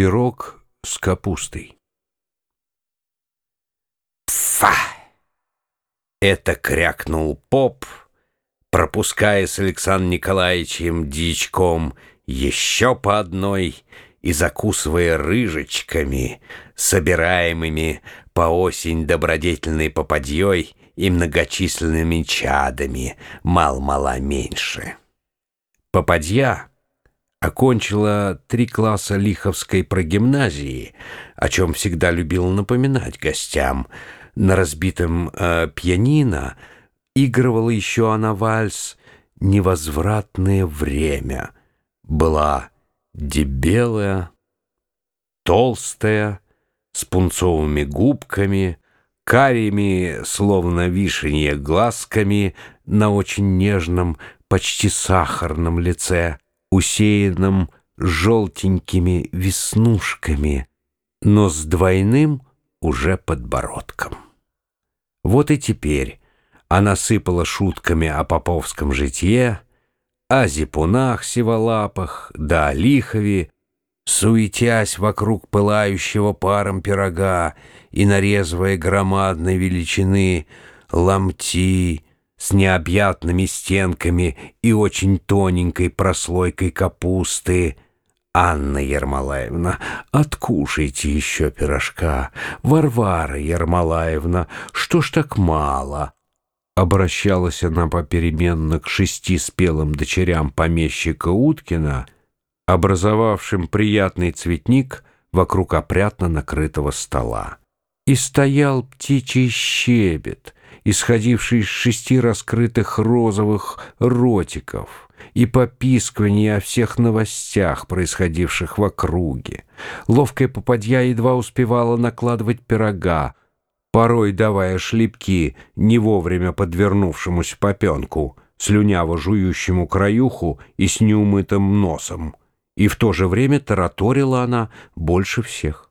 Пирог с капустой. «Пфа!» — это крякнул поп, пропуская с Александром Николаевичем дичком еще по одной и закусывая рыжечками, собираемыми по осень добродетельной попадьей и многочисленными чадами, мал-мала меньше. Попадья окончила три класса Лиховской прогимназии, о чем всегда любил напоминать гостям. На разбитом э, пианино игрывала еще она вальс «Невозвратное время». Была дебелая, толстая, с пунцовыми губками, карими, словно вишенье, глазками на очень нежном, почти сахарном лице — усеянном желтенькими веснушками, но с двойным уже подбородком. Вот и теперь она сыпала шутками о поповском житье, о зипунах сиволапах, да о лихове, суетясь вокруг пылающего паром пирога и нарезывая громадной величины ломти, с необъятными стенками и очень тоненькой прослойкой капусты. «Анна Ермолаевна, откушайте еще пирожка. Варвара Ермолаевна, что ж так мало?» Обращалась она попеременно к шести спелым дочерям помещика Уткина, образовавшим приятный цветник вокруг опрятно накрытого стола. И стоял птичий щебет — исходивший из шести раскрытых розовых ротиков, и попискивание о всех новостях, происходивших в округе. Ловкая попадья едва успевала накладывать пирога, порой давая шлепки не вовремя подвернувшемуся попенку, слюняво жующему краюху и с неумытым носом. И в то же время тараторила она больше всех.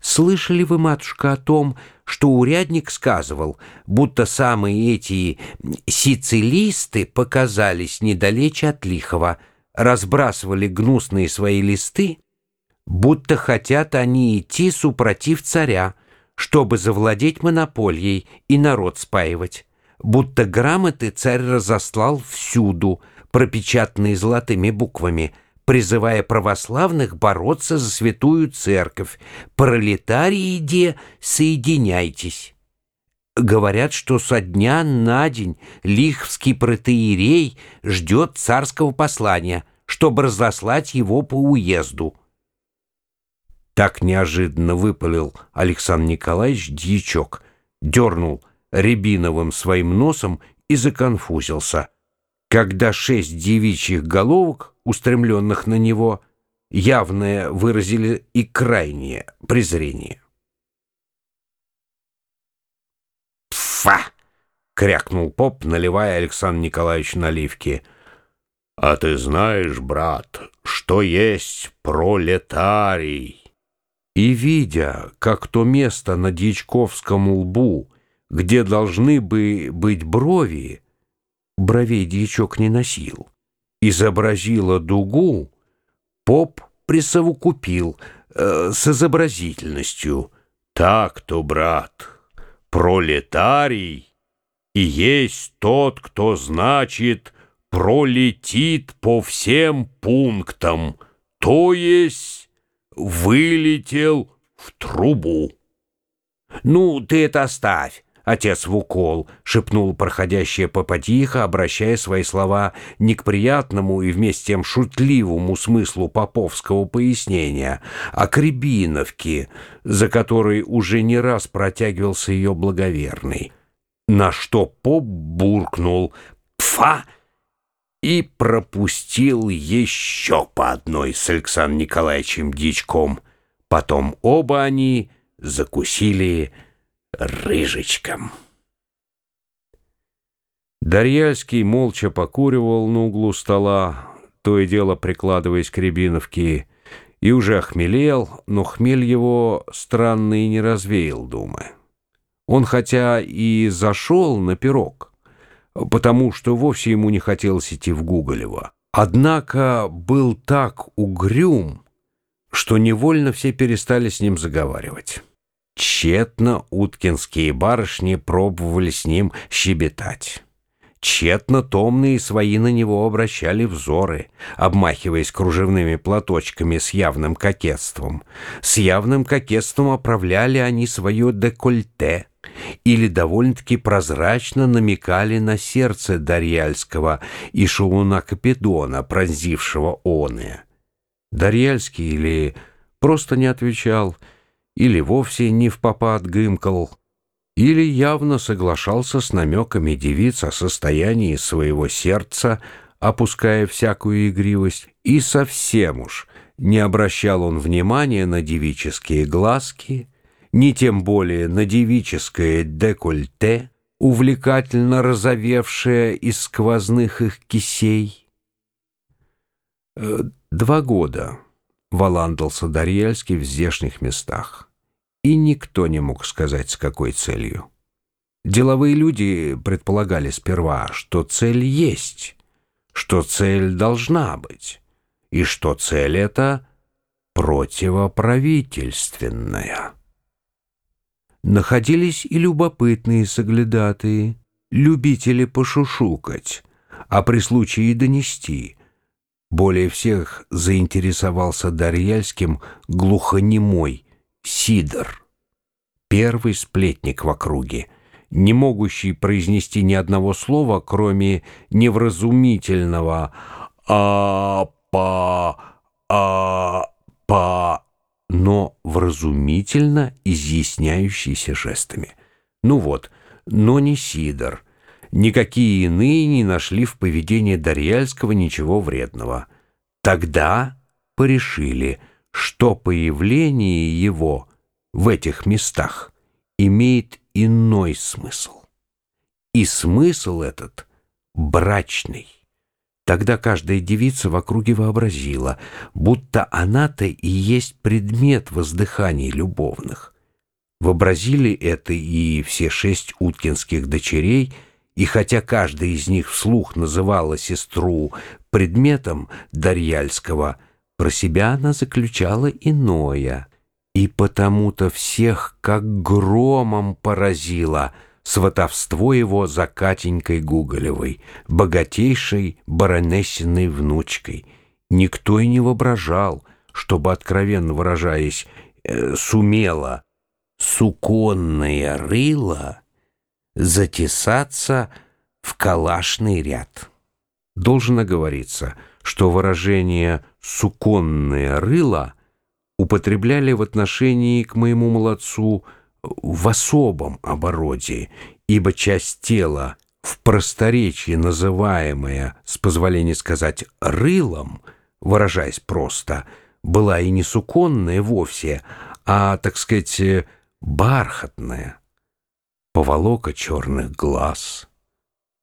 Слышали вы, матушка, о том, что урядник сказывал, будто самые эти сицилисты показались недалече от Лихова, разбрасывали гнусные свои листы, будто хотят они идти супротив царя, чтобы завладеть монополией и народ спаивать, будто грамоты царь разослал всюду, пропечатанные золотыми буквами — призывая православных бороться за святую церковь. Пролетарии, де, соединяйтесь. Говорят, что со дня на день лихвский протеерей ждет царского послания, чтобы разослать его по уезду. Так неожиданно выпалил Александр Николаевич дьячок, дернул рябиновым своим носом и законфузился — когда шесть девичьих головок, устремленных на него, явное выразили и крайнее презрение. «Пфа!» — крякнул поп, наливая Александр Николаевич наливки. «А ты знаешь, брат, что есть пролетарий?» И, видя, как то место на дьячковском лбу, где должны бы быть брови, бровей дьячок не носил, изобразила дугу, поп присовокупил э, с изобразительностью. Так-то, брат, пролетарий и есть тот, кто значит пролетит по всем пунктам, то есть вылетел в трубу. Ну, ты это оставь. «Отец в укол», — шепнул проходящая попадьиха, обращая свои слова не к приятному и вместе тем шутливому смыслу поповского пояснения, а к Рябиновке, за которой уже не раз протягивался ее благоверный. На что поп буркнул «Пфа!» и пропустил еще по одной с Александром Николаевичем Дичком. Потом оба они закусили рыжечком. Дарьяльский молча покуривал на углу стола, то и дело прикладываясь к рябиновке, и уже охмелел, но хмель его странно и не развеял думы. Он хотя и зашел на пирог, потому что вовсе ему не хотелось идти в Гуголево, однако был так угрюм, что невольно все перестали с ним заговаривать. Тщетно уткинские барышни пробовали с ним щебетать. Тщетно томные свои на него обращали взоры, обмахиваясь кружевными платочками с явным кокетством. С явным кокетством оправляли они свое декольте или довольно-таки прозрачно намекали на сердце Дарьяльского и шалуна Капедона, пронзившего оное. Дарьяльский или просто не отвечал, или вовсе не в попад гымкал, или явно соглашался с намеками девиц о состоянии своего сердца, опуская всякую игривость, и совсем уж не обращал он внимания на девические глазки, ни тем более на девическое декольте, увлекательно разовевшее из сквозных их кисей. Э, два года валандался Дарьяльский в здешних местах, и никто не мог сказать, с какой целью. Деловые люди предполагали сперва, что цель есть, что цель должна быть, и что цель эта противоправительственная. Находились и любопытные соглядатые, любители пошушукать, а при случае донести. Более всех заинтересовался Дарьяльским глухонемой Сидор, первый сплетник в округе, не могущий произнести ни одного слова, кроме невразумительного «а-па», «а-па», но вразумительно изъясняющийся жестами. Ну вот, но не Сидор. Никакие иные не нашли в поведении Дарьяльского ничего вредного. Тогда порешили, что появление его в этих местах имеет иной смысл. И смысл этот брачный. Тогда каждая девица в округе вообразила, будто она-то и есть предмет воздыханий любовных. Вообразили это и все шесть уткинских дочерей, и хотя каждая из них вслух называла сестру предметом Дарьяльского, про себя она заключала иное, и потому-то всех как громом поразила — сватовство его за Катенькой Гуголевой, богатейшей баронессиной внучкой. Никто и не воображал, чтобы, откровенно выражаясь, э, сумела суконное рыло затесаться в калашный ряд. Должно говориться, что выражение «суконное рыло» употребляли в отношении к моему молодцу – в особом обороте, ибо часть тела, в просторечии называемая, с позволения сказать, рылом, выражаясь просто, была и не суконная вовсе, а, так сказать, бархатная. Поволока черных глаз,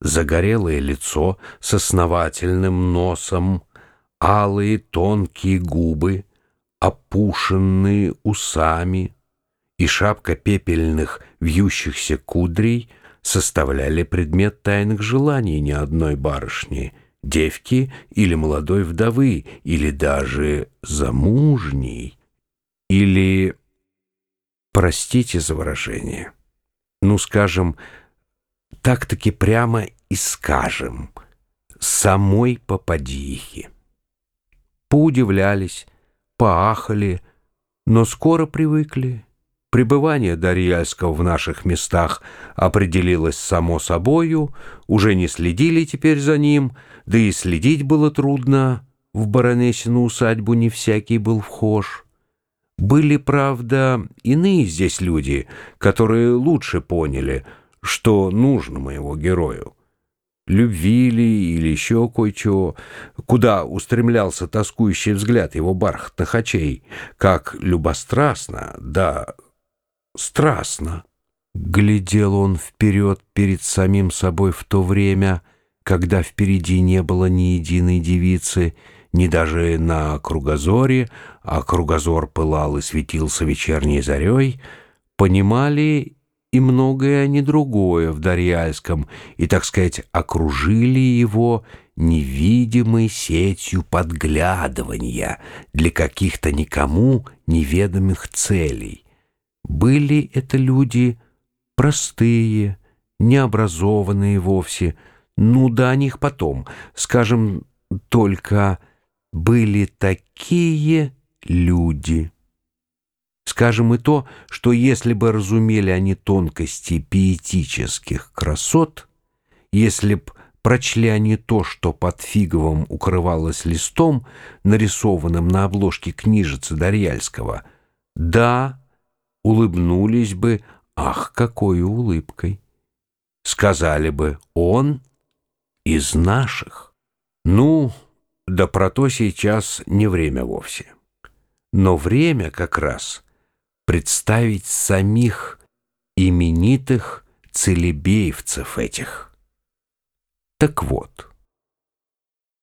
загорелое лицо с основательным носом, алые тонкие губы, опушенные усами — и шапка пепельных вьющихся кудрей составляли предмет тайных желаний ни одной барышни, девки или молодой вдовы, или даже замужней, или, простите за выражение, ну, скажем, так-таки прямо и скажем, самой попадихи. Поудивлялись, поахали, но скоро привыкли Пребывание Дарьяльского в наших местах определилось само собою, уже не следили теперь за ним, да и следить было трудно, в баронессину усадьбу не всякий был вхож. Были, правда, иные здесь люди, которые лучше поняли, что нужно моего герою. Любви ли или еще кое-чего, куда устремлялся тоскующий взгляд его бархатных очей, как любострастно, да страстно. Глядел он вперед перед самим собой в то время, когда впереди не было ни единой девицы, ни даже на кругозоре, а кругозор пылал и светился вечерней зарей, понимали и многое, не другое в Дарьяльском, и, так сказать, окружили его невидимой сетью подглядывания для каких-то никому неведомых целей. Были это люди простые, необразованные вовсе, ну да о них потом, скажем, только были такие люди. Скажем и то, что если бы разумели они тонкости пиетических красот, если б прочли они то, что под фиговым укрывалось листом, нарисованным на обложке книжицы Дарьяльского, да, улыбнулись бы, ах, какой улыбкой! Сказали бы, он из наших. Ну, да про то сейчас не время вовсе. Но время как раз представить самих именитых целебеевцев этих. Так вот,